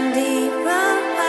and deeper